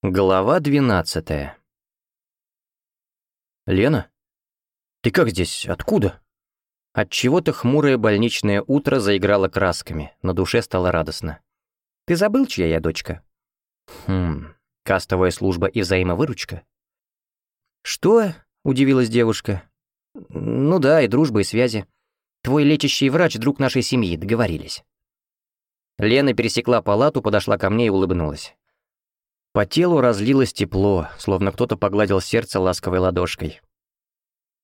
Глава двенадцатая. «Лена? Ты как здесь? Откуда?» Отчего-то хмурое больничное утро заиграло красками, на душе стало радостно. «Ты забыл, чья я дочка?» «Хм, кастовая служба и взаимовыручка?» «Что?» — удивилась девушка. «Ну да, и дружба, и связи. Твой лечащий врач — друг нашей семьи, договорились». Лена пересекла палату, подошла ко мне и улыбнулась. По телу разлилось тепло, словно кто-то погладил сердце ласковой ладошкой.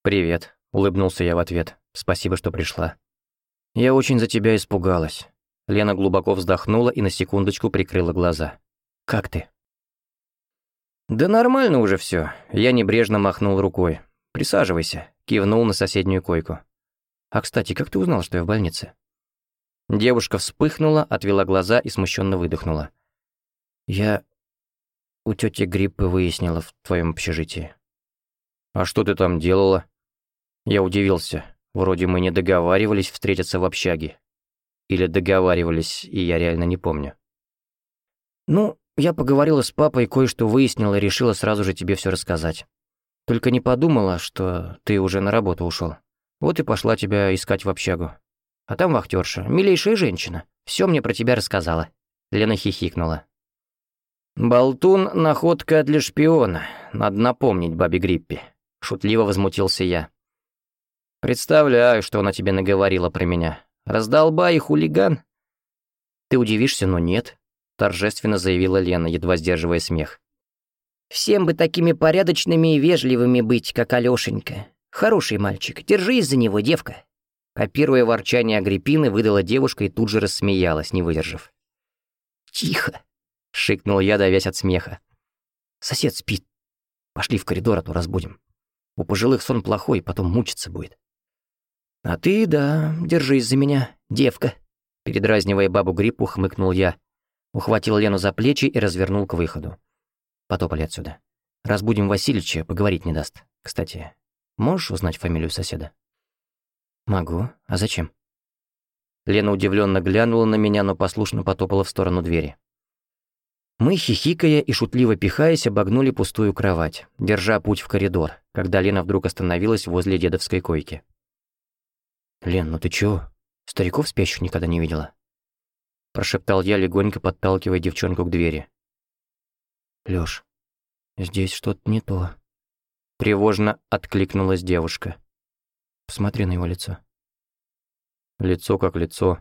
«Привет», — улыбнулся я в ответ. «Спасибо, что пришла». «Я очень за тебя испугалась». Лена глубоко вздохнула и на секундочку прикрыла глаза. «Как ты?» «Да нормально уже все. Я небрежно махнул рукой. «Присаживайся», — кивнул на соседнюю койку. «А, кстати, как ты узнал, что я в больнице?» Девушка вспыхнула, отвела глаза и смущенно выдохнула. «Я у тети гриппы выяснила в твоем общежитии». «А что ты там делала?» Я удивился. Вроде мы не договаривались встретиться в общаге. Или договаривались, и я реально не помню. «Ну, я поговорила с папой, кое-что выяснила и решила сразу же тебе все рассказать. Только не подумала, что ты уже на работу ушел. Вот и пошла тебя искать в общагу. А там вахтерша, милейшая женщина, все мне про тебя рассказала». Лена хихикнула. «Болтун — находка для шпиона, надо напомнить бабе Гриппе», — шутливо возмутился я. «Представляю, что она тебе наговорила про меня. Раздолбай и хулиган?» «Ты удивишься, но нет», — торжественно заявила Лена, едва сдерживая смех. «Всем бы такими порядочными и вежливыми быть, как Алёшенька. Хороший мальчик, держись за него, девка». Копируя ворчание Агриппины, выдала девушка и тут же рассмеялась, не выдержав. «Тихо!» — шикнул я, давясь от смеха. «Сосед спит. Пошли в коридор, а то разбудим. У пожилых сон плохой, потом мучиться будет». «А ты, да, держись за меня, девка», — передразнивая бабу Гриппу, хмыкнул я. Ухватил Лену за плечи и развернул к выходу. Потопали отсюда. Разбудим Васильича, поговорить не даст. Кстати, можешь узнать фамилию соседа? Могу. А зачем? Лена удивленно глянула на меня, но послушно потопала в сторону двери. Мы, хихикая и шутливо пихаясь, обогнули пустую кровать, держа путь в коридор, когда Лена вдруг остановилась возле дедовской койки. «Лен, ну ты чё? Стариков спящих никогда не видела?» Прошептал я, легонько подталкивая девчонку к двери. «Лёш, здесь что-то не то». Тревожно откликнулась девушка. Посмотри на его лицо. Лицо как лицо.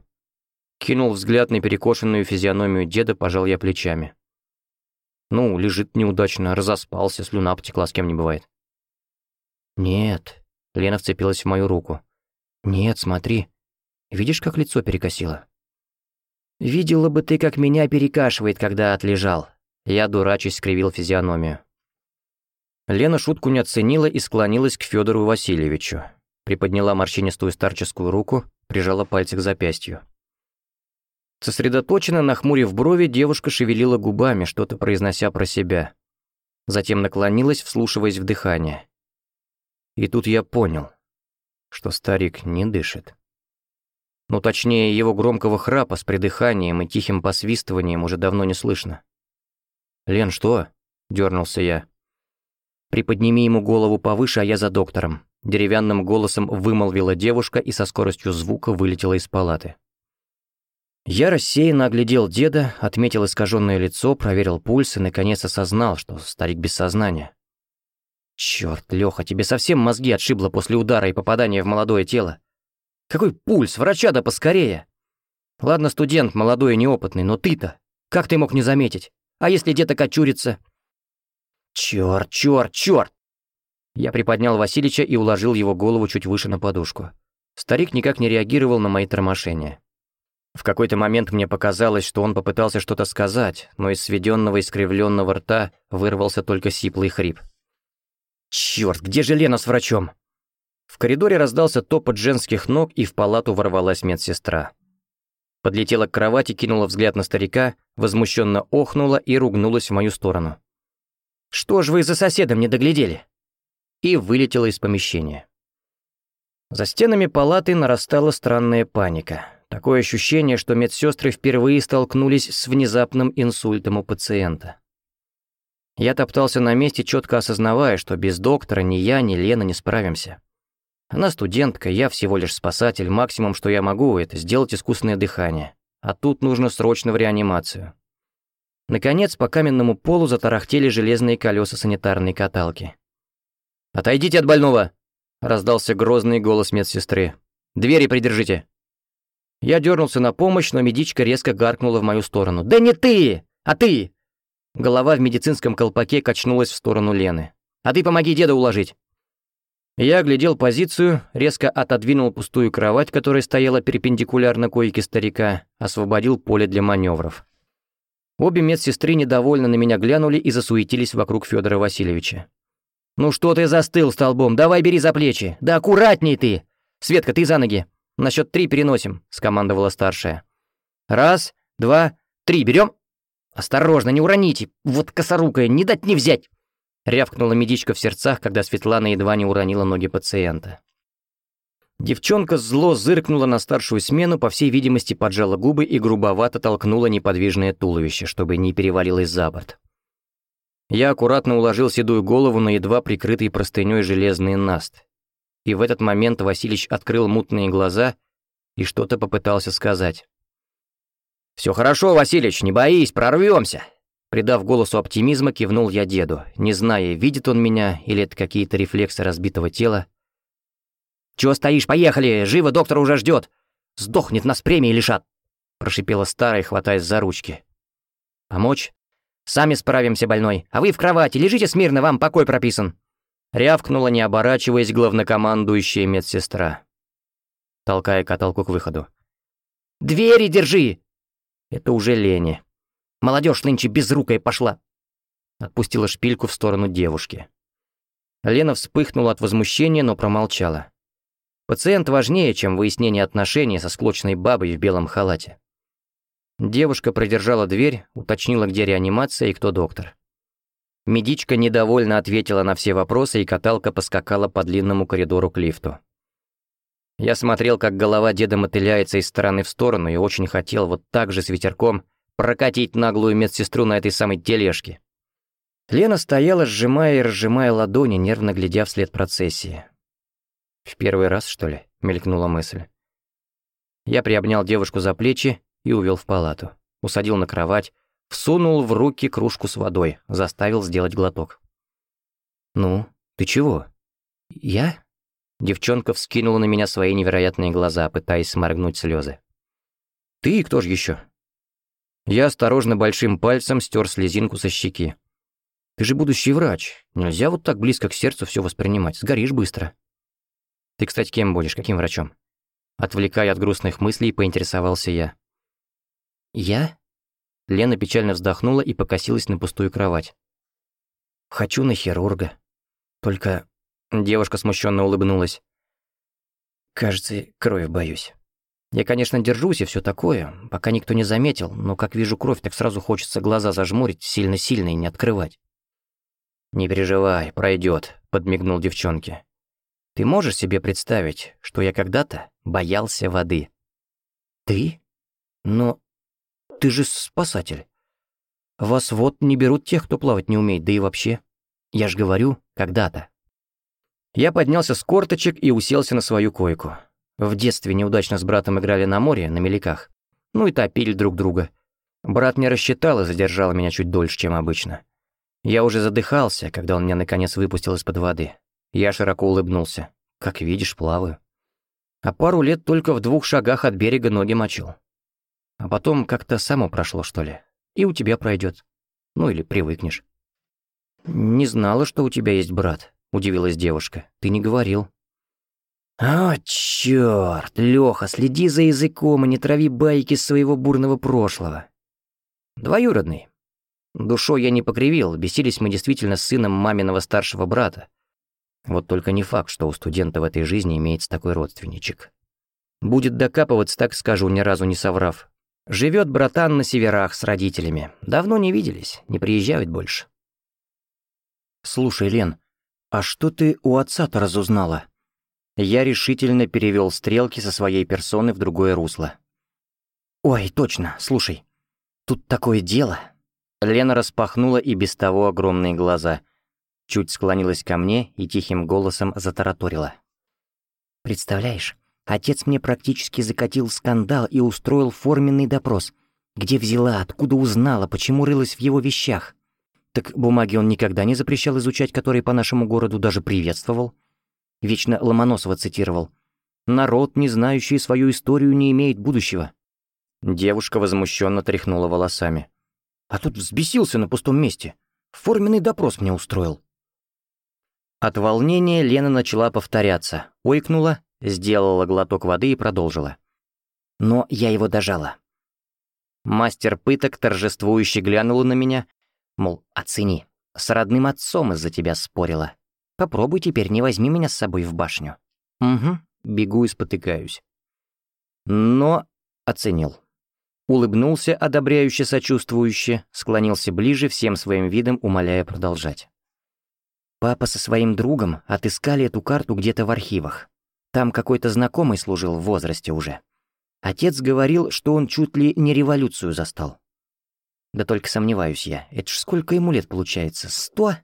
Кинул взгляд на перекошенную физиономию деда, пожал я плечами. Ну, лежит неудачно, разоспался, слюна потекла, с кем не бывает. «Нет», — Лена вцепилась в мою руку. «Нет, смотри. Видишь, как лицо перекосило?» «Видела бы ты, как меня перекашивает, когда отлежал». Я, дурачись, скривил физиономию. Лена шутку не оценила и склонилась к Федору Васильевичу. Приподняла морщинистую старческую руку, прижала пальцы к запястью. Сосредоточенно, нахмурив брови, девушка шевелила губами, что-то произнося про себя. Затем наклонилась, вслушиваясь в дыхание. И тут я понял, что старик не дышит. Ну, точнее, его громкого храпа с придыханием и тихим посвистыванием уже давно не слышно. «Лен, что?» — дернулся я. «Приподними ему голову повыше, а я за доктором», — деревянным голосом вымолвила девушка и со скоростью звука вылетела из палаты. Я рассеянно оглядел деда, отметил искаженное лицо, проверил пульс и наконец осознал, что старик без сознания. Черт, Леха, тебе совсем мозги отшибло после удара и попадания в молодое тело. Какой пульс, врача да поскорее. Ладно, студент, молодой и неопытный, но ты-то, как ты мог не заметить? А если деток очурится? Черт, черт, черт! Я приподнял Васильича и уложил его голову чуть выше на подушку. Старик никак не реагировал на мои тормошения. В какой-то момент мне показалось, что он попытался что-то сказать, но из сведенного искривленного рта вырвался только сиплый хрип. «Чёрт, где же Лена с врачом?» В коридоре раздался топот женских ног, и в палату ворвалась медсестра. Подлетела к кровати, кинула взгляд на старика, возмущенно охнула и ругнулась в мою сторону. «Что ж вы за соседом не доглядели?» И вылетела из помещения. За стенами палаты нарастала странная паника. Такое ощущение, что медсестры впервые столкнулись с внезапным инсультом у пациента. Я топтался на месте, четко осознавая, что без доктора ни я, ни Лена не справимся. Она студентка, я всего лишь спасатель, максимум, что я могу, это сделать искусственное дыхание. А тут нужно срочно в реанимацию. Наконец, по каменному полу затарахтели железные колеса санитарной каталки. «Отойдите от больного!» — раздался грозный голос медсестры. «Двери придержите!» Я дернулся на помощь, но медичка резко гаркнула в мою сторону. «Да не ты, а ты!» Голова в медицинском колпаке качнулась в сторону Лены. «А ты помоги деда уложить!» Я оглядел позицию, резко отодвинул пустую кровать, которая стояла перпендикулярно койке старика, освободил поле для маневров. Обе медсестры недовольно на меня глянули и засуетились вокруг Федора Васильевича. «Ну что ты застыл столбом? Давай бери за плечи! Да аккуратней ты! Светка, ты за ноги! На счет три переносим», — скомандовала старшая. «Раз, два, три, берем!» «Осторожно, не уроните! Вот косорукая, не дать не взять!» Рявкнула медичка в сердцах, когда Светлана едва не уронила ноги пациента. Девчонка зло зыркнула на старшую смену, по всей видимости, поджала губы и грубовато толкнула неподвижное туловище, чтобы не перевалилось за борт. Я аккуратно уложил седую голову на едва прикрытый простыней железный наст. И в этот момент Василич открыл мутные глаза и что-то попытался сказать. «Все хорошо, Василич, не боись, прорвемся!» Придав голосу оптимизма, кивнул я деду, не зная, видит он меня или это какие-то рефлексы разбитого тела. «Чего стоишь? Поехали! Живо, доктор уже ждет! Сдохнет, нас премии лишат!» Прошипела старая, хватаясь за ручки. «Помочь? Сами справимся, больной. А вы в кровати, лежите смирно, вам покой прописан!» Рявкнула, не оборачиваясь, главнокомандующая медсестра, толкая каталку к выходу. «Двери держи!» Это уже Лени. Молодежь нынче безрукая пошла. Отпустила шпильку в сторону девушки. Лена вспыхнула от возмущения, но промолчала. Пациент важнее, чем выяснение отношений со склочной бабой в белом халате. Девушка продержала дверь, уточнила, где реанимация и кто доктор. Медичка недовольно ответила на все вопросы, и каталка поскакала по длинному коридору к лифту. Я смотрел, как голова деда мотыляется из стороны в сторону, и очень хотел вот так же с ветерком прокатить наглую медсестру на этой самой тележке. Лена стояла, сжимая и разжимая ладони, нервно глядя вслед процессии. «В первый раз, что ли?» — мелькнула мысль. Я приобнял девушку за плечи и увел в палату. Усадил на кровать, всунул в руки кружку с водой, заставил сделать глоток. «Ну, ты чего?» «Я?» Девчонка вскинула на меня свои невероятные глаза, пытаясь сморгнуть слезы. «Ты и кто же еще? Я осторожно большим пальцем стер слезинку со щеки. «Ты же будущий врач. Нельзя вот так близко к сердцу все воспринимать. Сгоришь быстро». «Ты, кстати, кем будешь? Каким врачом?» Отвлекая от грустных мыслей, поинтересовался я. «Я?» Лена печально вздохнула и покосилась на пустую кровать. «Хочу на хирурга. Только Девушка смущенно улыбнулась. «Кажется, крови боюсь. Я, конечно, держусь и все такое, пока никто не заметил, но как вижу кровь, так сразу хочется глаза зажмурить сильно-сильно и не открывать». «Не переживай, пройдет», — подмигнул девчонке. «Ты можешь себе представить, что я когда-то боялся воды?» «Ты? Но ты же спасатель. Вас вот не берут тех, кто плавать не умеет, да и вообще. Я ж говорю, когда-то». Я поднялся с корточек и уселся на свою койку. В детстве неудачно с братом играли на море, на меляках. Ну и топили друг друга. Брат не рассчитал и задержал меня чуть дольше, чем обычно. Я уже задыхался, когда он меня наконец выпустил из-под воды. Я широко улыбнулся. Как видишь, плаваю. А пару лет только в двух шагах от берега ноги мочил. А потом как-то само прошло, что ли. И у тебя пройдет. Ну или привыкнешь. Не знала, что у тебя есть брат удивилась девушка. «Ты не говорил». «О, чёрт, Лёха, следи за языком и не трави байки своего бурного прошлого». «Двоюродный. Душой я не покривил, бесились мы действительно с сыном маминого старшего брата. Вот только не факт, что у студента в этой жизни имеется такой родственничек. Будет докапываться, так скажу, ни разу не соврав. Живет братан на северах с родителями. Давно не виделись, не приезжают больше». «Слушай, Лен, «А что ты у отца-то разузнала?» Я решительно перевел стрелки со своей персоны в другое русло. «Ой, точно, слушай. Тут такое дело. Лена распахнула и без того огромные глаза. Чуть склонилась ко мне и тихим голосом затараторила. «Представляешь, отец мне практически закатил скандал и устроил форменный допрос. Где взяла, откуда узнала, почему рылась в его вещах. Так бумаги он никогда не запрещал изучать, которые по нашему городу даже приветствовал. Вечно Ломоносова цитировал. «Народ, не знающий свою историю, не имеет будущего». Девушка возмущенно тряхнула волосами. «А тут взбесился на пустом месте. Форменный допрос мне устроил». От волнения Лена начала повторяться, ойкнула, сделала глоток воды и продолжила. «Но я его дожала». Мастер пыток торжествующе глянула на меня, мол, оцени, с родным отцом из-за тебя спорила. Попробуй теперь, не возьми меня с собой в башню. Угу, бегу и спотыкаюсь. Но оценил. Улыбнулся одобряюще сочувствующе, склонился ближе, всем своим видом умоляя продолжать. Папа со своим другом отыскали эту карту где-то в архивах. Там какой-то знакомый служил в возрасте уже. Отец говорил, что он чуть ли не революцию застал. Да только сомневаюсь я, это ж сколько ему лет получается, сто?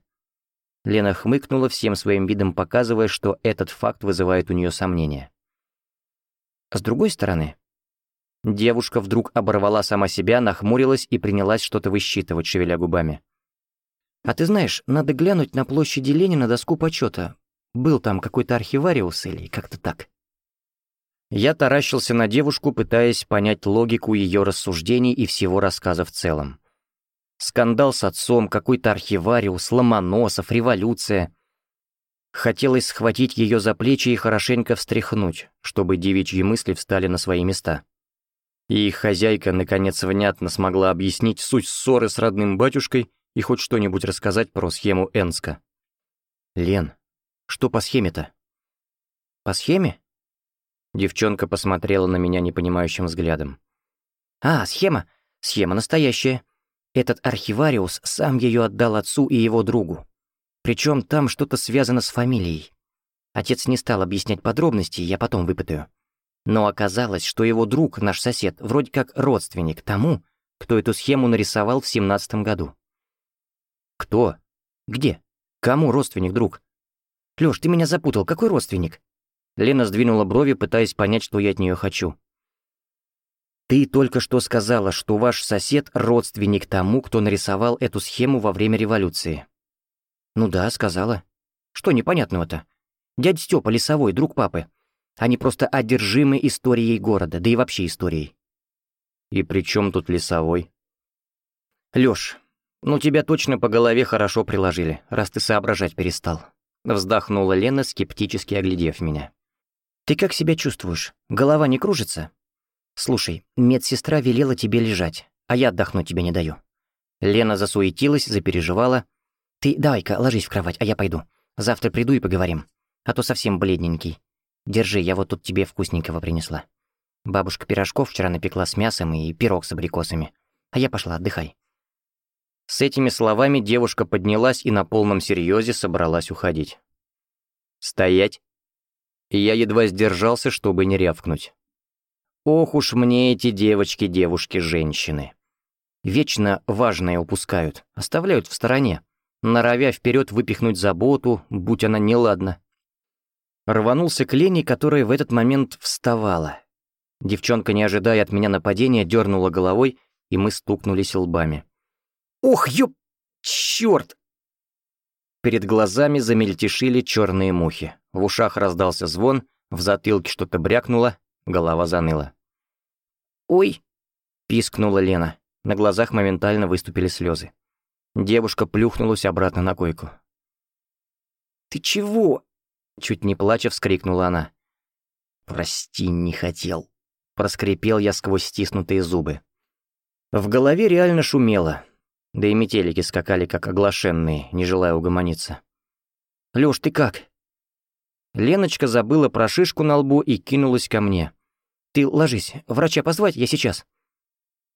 Лена хмыкнула всем своим видом, показывая, что этот факт вызывает у нее сомнения. С другой стороны, девушка вдруг оборвала сама себя, нахмурилась и принялась что-то высчитывать, шевеля губами. «А ты знаешь, надо глянуть на площади Ленина доску почета. Был там какой-то архивариус или как-то так». Я таращился на девушку, пытаясь понять логику ее рассуждений и всего рассказа в целом. Скандал с отцом, какой-то архивариус, Ломоносов, революция. Хотелось схватить ее за плечи и хорошенько встряхнуть, чтобы девичьи мысли встали на свои места. И их хозяйка, наконец, внятно смогла объяснить суть ссоры с родным батюшкой и хоть что-нибудь рассказать про схему Энска. «Лен, что по схеме-то?» «По схеме?» Девчонка посмотрела на меня непонимающим взглядом. «А, схема. Схема настоящая. Этот архивариус сам ее отдал отцу и его другу. Причем там что-то связано с фамилией. Отец не стал объяснять подробности, я потом выпытаю. Но оказалось, что его друг, наш сосед, вроде как родственник тому, кто эту схему нарисовал в семнадцатом году. Кто? Где? Кому родственник, друг? Лёш, ты меня запутал, какой родственник? Лена сдвинула брови, пытаясь понять, что я от нее хочу. Ты только что сказала, что ваш сосед — родственник тому, кто нарисовал эту схему во время революции. Ну да, сказала. Что непонятного-то? Дядя Степа Лесовой, друг папы. Они просто одержимы историей города, да и вообще историей. И при чем тут Лесовой? Лёш, ну тебя точно по голове хорошо приложили, раз ты соображать перестал. Вздохнула Лена, скептически оглядев меня. Ты как себя чувствуешь? Голова не кружится? «Слушай, медсестра велела тебе лежать, а я отдохнуть тебе не даю». Лена засуетилась, запереживала. «Ты давай-ка ложись в кровать, а я пойду. Завтра приду и поговорим. А то совсем бледненький. Держи, я вот тут тебе вкусненького принесла. Бабушка пирожков вчера напекла с мясом и пирог с абрикосами. А я пошла, отдыхай». С этими словами девушка поднялась и на полном серьезе собралась уходить. «Стоять!» И я едва сдержался, чтобы не рявкнуть. Ох уж мне эти девочки-девушки-женщины. Вечно важное упускают, оставляют в стороне, норовя вперед выпихнуть заботу, будь она неладна. Рванулся к Лене, которая в этот момент вставала. Девчонка, не ожидая от меня нападения, дернула головой, и мы стукнулись лбами. «Ох, ёп! Чёрт!» Перед глазами замельтешили черные мухи. В ушах раздался звон, в затылке что-то брякнуло, Голова заныла. «Ой!» — пискнула Лена. На глазах моментально выступили слезы. Девушка плюхнулась обратно на койку. «Ты чего?» — чуть не плача вскрикнула она. «Прости, не хотел», — проскрипел я сквозь стиснутые зубы. В голове реально шумело, да и метелики скакали как оглашенные, не желая угомониться. «Лёш, ты как?» Леночка забыла про шишку на лбу и кинулась ко мне. «Ты ложись, врача позвать, я сейчас».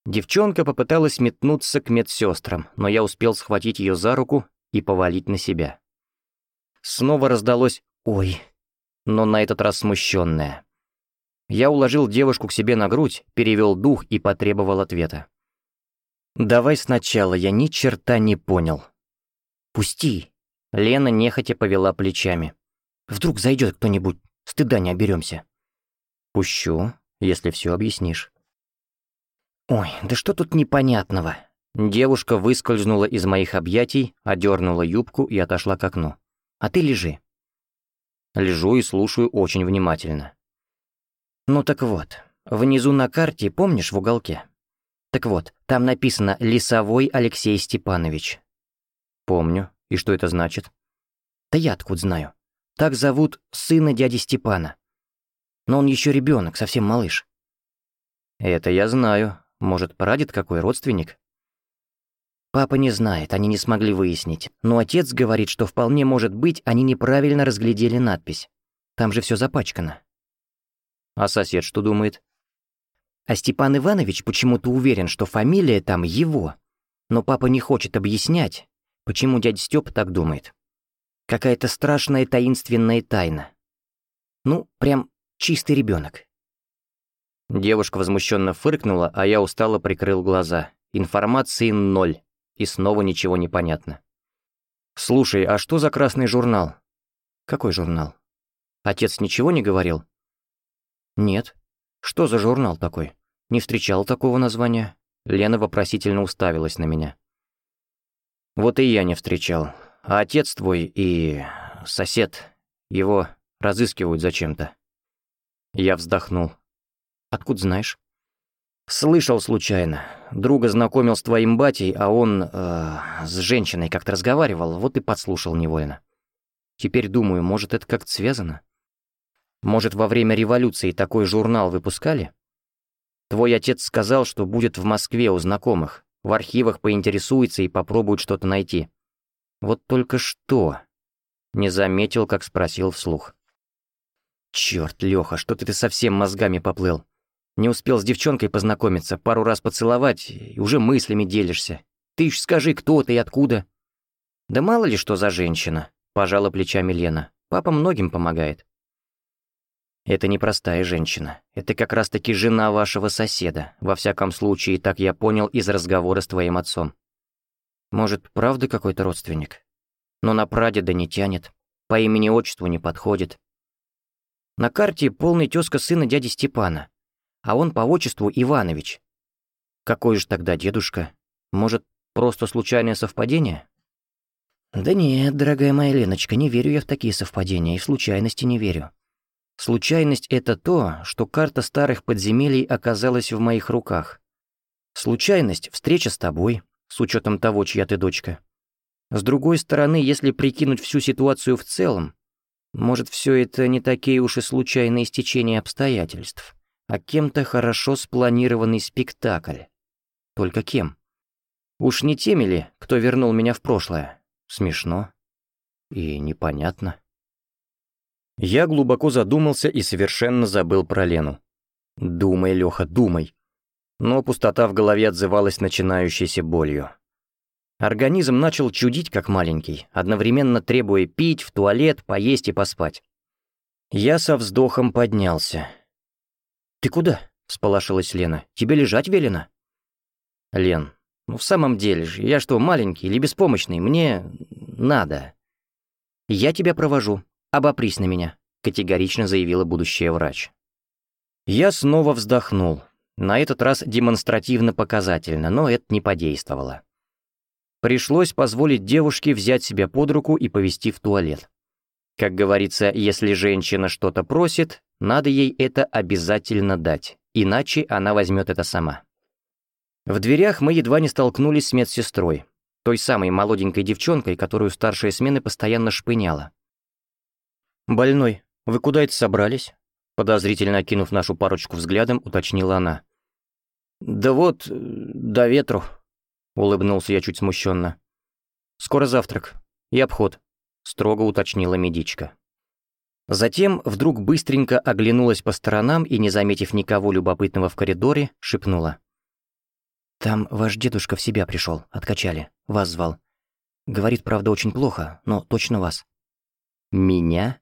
Девчонка попыталась метнуться к медсестрам, но я успел схватить ее за руку и повалить на себя. Снова раздалось «Ой», но на этот раз смущенное. Я уложил девушку к себе на грудь, перевел дух и потребовал ответа. «Давай сначала, я ни черта не понял». «Пусти!» Лена нехотя повела плечами. «Вдруг зайдет кто-нибудь, стыда не оберемся». «Пущу, если все объяснишь». «Ой, да что тут непонятного?» Девушка выскользнула из моих объятий, одернула юбку и отошла к окну. «А ты лежи». Лежу и слушаю очень внимательно. «Ну так вот, внизу на карте, помнишь, в уголке? Так вот, там написано «Лесовой Алексей Степанович». Помню. И что это значит? Да я откуда знаю. Так зовут сына дяди Степана. Но он еще ребенок, совсем малыш. Это я знаю. Может, прадед какой родственник? Папа не знает, они не смогли выяснить. Но отец говорит, что вполне может быть, они неправильно разглядели надпись. Там же все запачкано. А сосед что думает? А Степан Иванович почему-то уверен, что фамилия там его. Но папа не хочет объяснять, почему дядя Стёпа так думает. Какая-то страшная таинственная тайна. Ну, прям чистый ребенок. Девушка возмущенно фыркнула, а я устало прикрыл глаза. Информации ноль, и снова ничего не понятно. «Слушай, а что за красный журнал?» «Какой журнал?» «Отец ничего не говорил?» «Нет. Что за журнал такой? Не встречал такого названия?» Лена вопросительно уставилась на меня. «Вот и я не встречал. А отец твой и... сосед, его разыскивают зачем-то». Я вздохнул. «Откуда знаешь?» «Слышал случайно. Друга знакомил с твоим батей, а он э, с женщиной как-то разговаривал, вот и подслушал невольно. Теперь думаю, может, это как-то связано?» Может, во время революции такой журнал выпускали? Твой отец сказал, что будет в Москве у знакомых, в архивах поинтересуется и попробует что-то найти. Вот только что. Не заметил, как спросил вслух. Черт, Леха, что-то ты совсем мозгами поплыл. Не успел с девчонкой познакомиться, пару раз поцеловать, и уже мыслями делишься. Ты ж скажи, кто ты и откуда. Да мало ли что за женщина, пожала плечами Лена. Папа многим помогает. Это не простая женщина. Это как раз-таки жена вашего соседа. Во всяком случае, так я понял из разговора с твоим отцом. Может, правда какой-то родственник? Но на прадеда не тянет. По имени-отчеству не подходит. На карте полный тезка сына дяди Степана. А он по отчеству Иванович. Какой же тогда дедушка? Может, просто случайное совпадение? Да нет, дорогая моя Леночка, не верю я в такие совпадения и в случайности не верю. Случайность — это то, что карта старых подземелий оказалась в моих руках. Случайность — встреча с тобой, с учетом того, чья ты дочка. С другой стороны, если прикинуть всю ситуацию в целом, может, все это не такие уж и случайные стечения обстоятельств, а кем-то хорошо спланированный спектакль. Только кем? Уж не теми ли, кто вернул меня в прошлое? Смешно и непонятно. Я глубоко задумался и совершенно забыл про Лену. Думай, Леха, думай. Но пустота в голове отзывалась начинающейся болью. Организм начал чудить, как маленький, одновременно требуя пить, в туалет, поесть и поспать. Я со вздохом поднялся. «Ты куда?» — всполошилась Лена. «Тебе лежать велено?» «Лен, ну в самом деле же, я что, маленький или беспомощный? Мне... надо. Я тебя провожу. «Обопрись на меня», — категорично заявила будущая врач. Я снова вздохнул. На этот раз демонстративно показательно, но это не подействовало. Пришлось позволить девушке взять себя под руку и повести в туалет. Как говорится, если женщина что-то просит, надо ей это обязательно дать, иначе она возьмет это сама. В дверях мы едва не столкнулись с медсестрой, той самой молоденькой девчонкой, которую старшая смена постоянно шпыняла. «Больной, вы куда это собрались?» Подозрительно окинув нашу парочку взглядом, уточнила она. «Да вот, до ветру», — улыбнулся я чуть смущенно. «Скоро завтрак и обход», — строго уточнила медичка. Затем вдруг быстренько оглянулась по сторонам и, не заметив никого любопытного в коридоре, шепнула. «Там ваш дедушка в себя пришел, откачали, вас звал. Говорит, правда, очень плохо, но точно вас». «Меня?»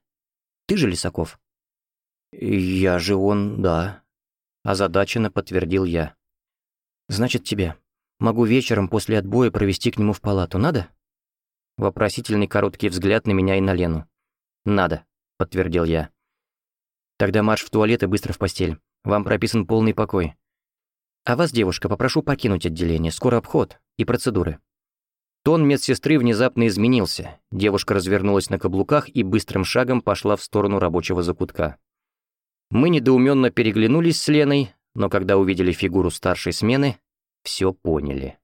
Ты же Лисаков?» «Я же он, да», — озадаченно подтвердил я. «Значит, тебя. Могу вечером после отбоя провести к нему в палату. Надо?» Вопросительный короткий взгляд на меня и на Лену. «Надо», — подтвердил я. «Тогда марш в туалет и быстро в постель. Вам прописан полный покой. А вас, девушка, попрошу покинуть отделение. Скоро обход и процедуры». Тон медсестры внезапно изменился. Девушка развернулась на каблуках и быстрым шагом пошла в сторону рабочего закутка. Мы недоуменно переглянулись с Леной, но когда увидели фигуру старшей смены, все поняли.